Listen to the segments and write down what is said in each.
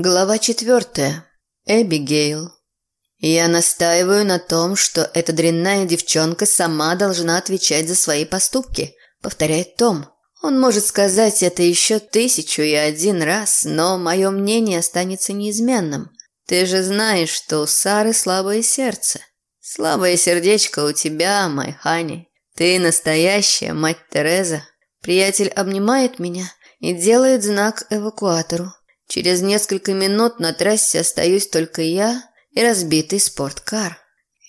Глава четвертая. Эбигейл. Я настаиваю на том, что эта дрянная девчонка сама должна отвечать за свои поступки, повторяет Том. Он может сказать это еще тысячу и один раз, но мое мнение останется неизменным. Ты же знаешь, что у Сары слабое сердце. Слабое сердечко у тебя, мой Хани. Ты настоящая мать Тереза. Приятель обнимает меня и делает знак эвакуатору. Через несколько минут на трассе остаюсь только я и разбитый спорткар.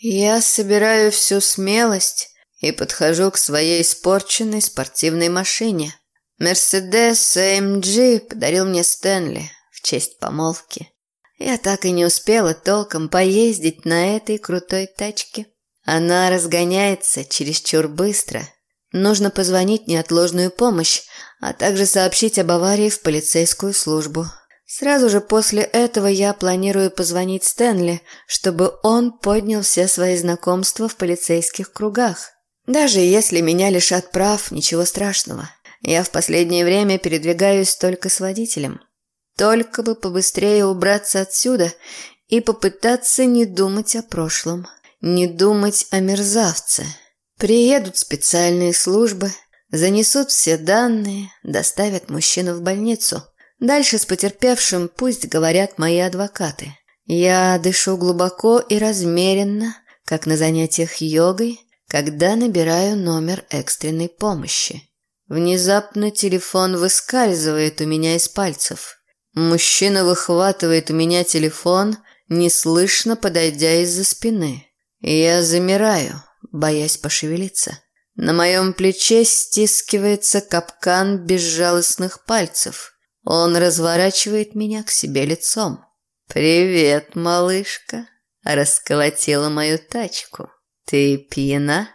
Я собираю всю смелость и подхожу к своей испорченной спортивной машине. Мерседес AMG подарил мне Стэнли в честь помолвки. Я так и не успела толком поездить на этой крутой тачке. Она разгоняется чересчур быстро. Нужно позвонить неотложную помощь, а также сообщить об аварии в полицейскую службу. Сразу же после этого я планирую позвонить Стэнли, чтобы он поднял все свои знакомства в полицейских кругах. Даже если меня лишат прав, ничего страшного. Я в последнее время передвигаюсь только с водителем. Только бы побыстрее убраться отсюда и попытаться не думать о прошлом, не думать о мерзавце. Приедут специальные службы, занесут все данные, доставят мужчину в больницу – Дальше с потерпевшим пусть говорят мои адвокаты. Я дышу глубоко и размеренно, как на занятиях йогой, когда набираю номер экстренной помощи. Внезапно телефон выскальзывает у меня из пальцев. Мужчина выхватывает у меня телефон, неслышно подойдя из-за спины. Я замираю, боясь пошевелиться. На моем плече стискивается капкан безжалостных пальцев – он разворачивает меня к себе лицом. «Привет, малышка!» Расколотила мою тачку. «Ты пьяна?»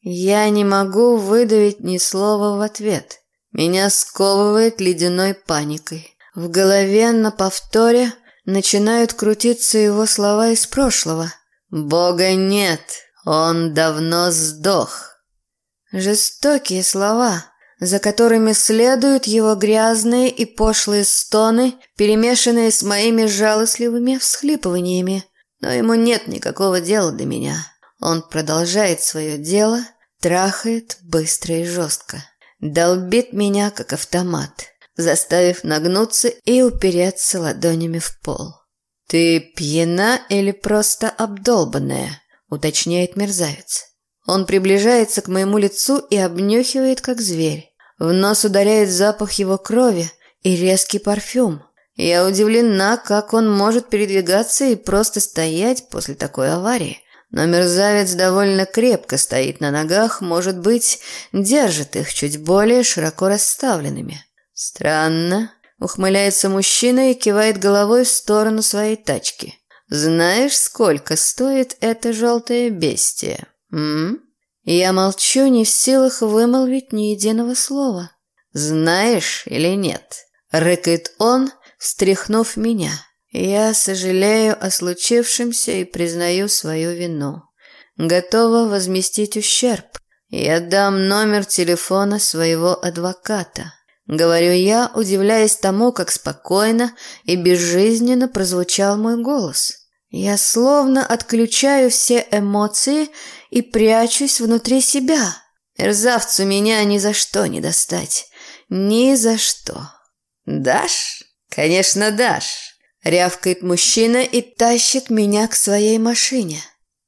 Я не могу выдавить ни слова в ответ. Меня сковывает ледяной паникой. В голове на повторе начинают крутиться его слова из прошлого. «Бога нет, он давно сдох». Жестокие слова, за которыми следуют его грязные и пошлые стоны, перемешанные с моими жалостливыми всхлипываниями. Но ему нет никакого дела до меня. Он продолжает свое дело, трахает быстро и жестко. Долбит меня, как автомат, заставив нагнуться и упереться ладонями в пол. «Ты пьяна или просто обдолбанная?» – уточняет мерзавец. Он приближается к моему лицу и обнюхивает, как зверь. В нос ударяет запах его крови и резкий парфюм. Я удивлена, как он может передвигаться и просто стоять после такой аварии. Но мерзавец довольно крепко стоит на ногах, может быть, держит их чуть более широко расставленными. Странно. Ухмыляется мужчина и кивает головой в сторону своей тачки. «Знаешь, сколько стоит это желтое бестие?» М? Я молчу, не в силах вымолвить ни единого слова. «Знаешь или нет?» – рыкает он, встряхнув меня. Я сожалею о случившемся и признаю свою вину. Готова возместить ущерб. Я дам номер телефона своего адвоката. Говорю я, удивляясь тому, как спокойно и безжизненно прозвучал мой голос. Я словно отключаю все эмоции и прячусь внутри себя. Мерзавцу меня ни за что не достать. Ни за что. «Дашь? Конечно, дашь!» Рявкает мужчина и тащит меня к своей машине.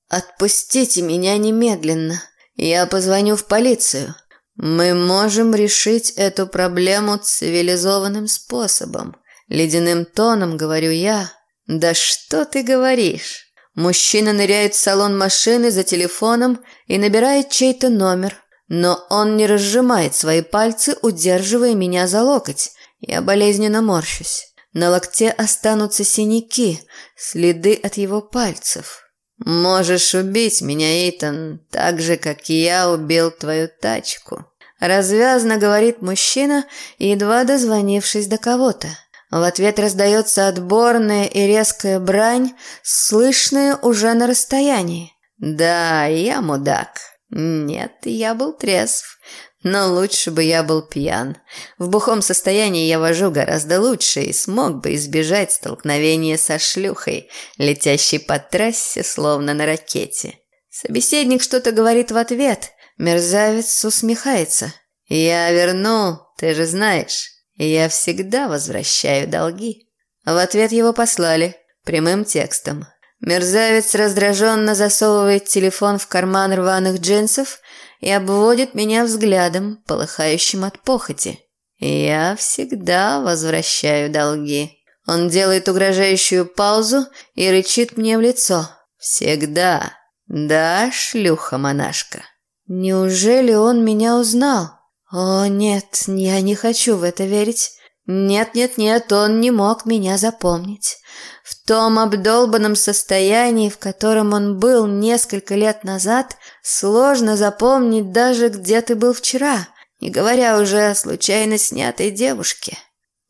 «Отпустите меня немедленно. Я позвоню в полицию. Мы можем решить эту проблему цивилизованным способом. Ледяным тоном говорю я, «Да что ты говоришь?» Мужчина ныряет в салон машины за телефоном и набирает чей-то номер, но он не разжимает свои пальцы, удерживая меня за локоть. Я болезненно морщусь. На локте останутся синяки, следы от его пальцев. «Можешь убить меня, Эйтан, так же, как я убил твою тачку», – развязно говорит мужчина, едва дозвонившись до кого-то. В ответ раздается отборная и резкая брань, слышная уже на расстоянии. «Да, я мудак. Нет, я был трезв. Но лучше бы я был пьян. В бухом состоянии я вожу гораздо лучше и смог бы избежать столкновения со шлюхой, летящей по трассе, словно на ракете. Собеседник что-то говорит в ответ. Мерзавец усмехается. «Я верну, ты же знаешь. Я всегда возвращаю долги». В ответ его послали прямым текстом. Мерзавец раздраженно засовывает телефон в карман рваных джинсов и обводит меня взглядом, полыхающим от похоти. Я всегда возвращаю долги. Он делает угрожающую паузу и рычит мне в лицо. Всегда. Да, шлюха-монашка. Неужели он меня узнал? О, нет, я не хочу в это верить. Нет-нет-нет, он не мог меня запомнить. В том обдолбанном состоянии, в котором он был несколько лет назад, сложно запомнить даже, где ты был вчера, не говоря уже о случайно снятой девушке.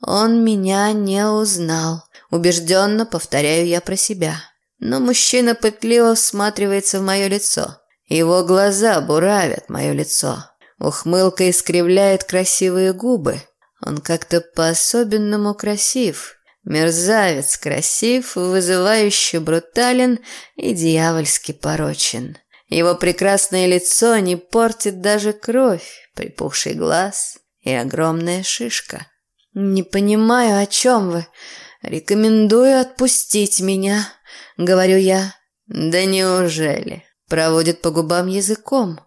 Он меня не узнал. Убежденно повторяю я про себя. Но мужчина пытливо всматривается в мое лицо. Его глаза буравят мое лицо. Ухмылка искривляет красивые губы. Он как-то по-особенному красив. Мерзавец красив, вызывающе брутален и дьявольски порочен. Его прекрасное лицо не портит даже кровь, припухший глаз и огромная шишка. «Не понимаю, о чем вы. Рекомендую отпустить меня», — говорю я. «Да неужели?» — проводит по губам языком.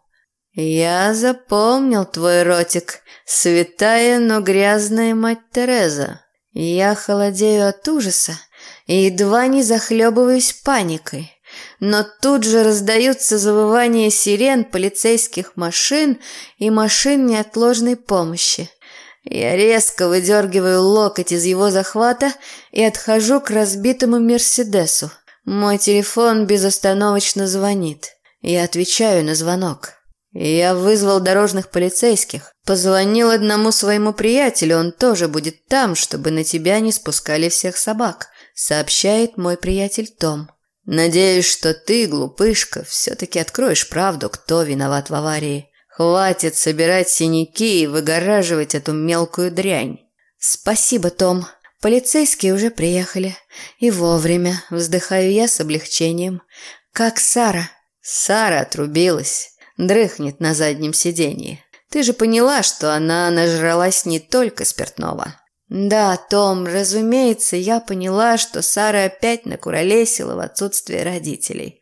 «Я запомнил твой ротик, святая, но грязная мать Тереза. Я холодею от ужаса и едва не захлебываюсь паникой. Но тут же раздаются завывания сирен полицейских машин и машин неотложной помощи. Я резко выдергиваю локоть из его захвата и отхожу к разбитому Мерседесу. Мой телефон безостановочно звонит. Я отвечаю на звонок. Я вызвал дорожных полицейских. Позвонил одному своему приятелю, он тоже будет там, чтобы на тебя не спускали всех собак, сообщает мой приятель Том. Надеюсь, что ты, глупышка, все-таки откроешь правду, кто виноват в аварии. Хватит собирать синяки и выгораживать эту мелкую дрянь. Спасибо, Том. Полицейские уже приехали. И вовремя, вздыхаю я с облегчением. Как Сара? Сара отрубилась дрыхнет на заднем сиденье. Ты же поняла, что она нажралась не только спиртного. Да, Том, разумеется, я поняла, что Сара опять накуролесила в отсутствие родителей.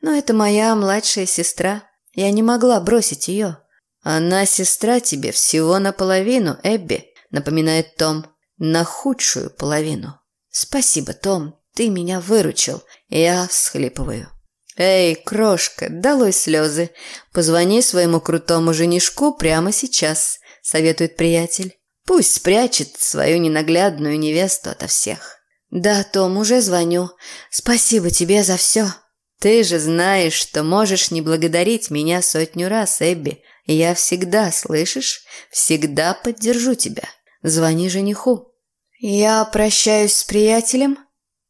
Но это моя младшая сестра. Я не могла бросить ее. Она сестра тебе всего наполовину, Эбби, напоминает Том. На худшую половину. Спасибо, Том, ты меня выручил. Я всхлипываю. «Эй, крошка, долой слезы. Позвони своему крутому женишку прямо сейчас», – советует приятель. «Пусть спрячет свою ненаглядную невесту ото всех». «Да, Том, уже звоню. Спасибо тебе за все». «Ты же знаешь, что можешь не благодарить меня сотню раз, Эбби. Я всегда, слышишь, всегда поддержу тебя. Звони жениху». Я прощаюсь с приятелем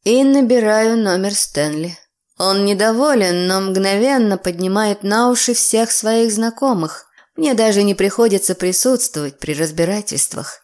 и набираю номер Стэнли. Он недоволен, но мгновенно поднимает на уши всех своих знакомых. Мне даже не приходится присутствовать при разбирательствах.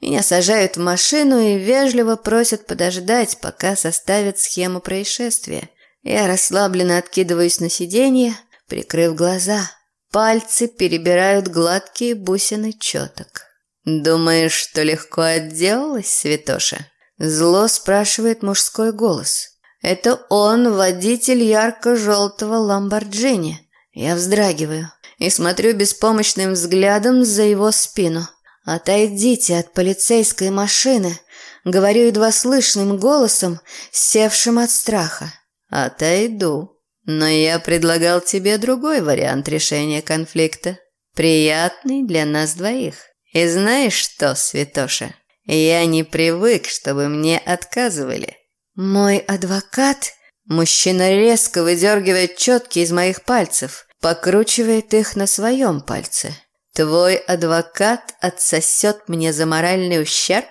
Меня сажают в машину и вежливо просят подождать, пока составят схему происшествия. Я расслабленно откидываюсь на сиденье, прикрыв глаза. Пальцы перебирают гладкие бусины четок. «Думаешь, что легко отделалась, Святоша?» Зло спрашивает мужской голос. Это он, водитель ярко-желтого ламборджини. Я вздрагиваю и смотрю беспомощным взглядом за его спину. «Отойдите от полицейской машины», — говорю едва слышным голосом, севшим от страха. «Отойду. Но я предлагал тебе другой вариант решения конфликта. Приятный для нас двоих. И знаешь что, Святоша, я не привык, чтобы мне отказывали. «Мой адвокат?» Мужчина резко выдергивает четки из моих пальцев, покручивает их на своем пальце. «Твой адвокат отсосет мне за моральный ущерб?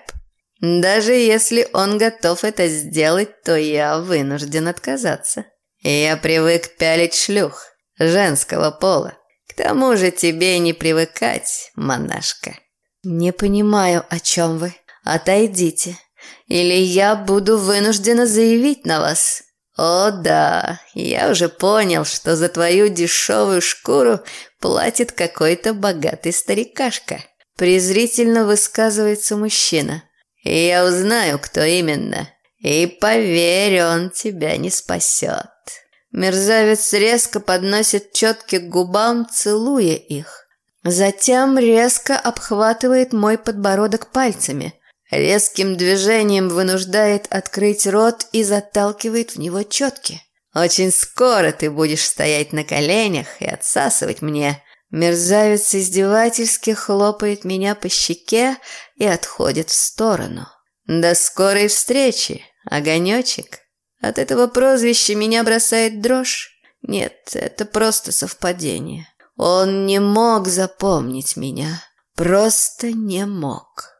Даже если он готов это сделать, то я вынужден отказаться. Я привык пялить шлюх женского пола. К тому же тебе не привыкать, монашка. Не понимаю, о чем вы. Отойдите, или я буду вынуждена заявить на вас. О да, я уже понял, что за твою дешевую шкуру платит какой-то богатый старикашка. Презрительно высказывается мужчина. И я узнаю, кто именно. И поверь, он тебя не спасет. Мерзавец резко подносит четки к губам, целуя их. Затем резко обхватывает мой подбородок пальцами. Резким движением вынуждает открыть рот и заталкивает в него четки. «Очень скоро ты будешь стоять на коленях и отсасывать мне». Мерзавец издевательски хлопает меня по щеке и отходит в сторону. «До скорой встречи, огонечек!» От этого прозвища меня бросает дрожь. Нет, это просто совпадение. Он не мог запомнить меня. Просто не мог.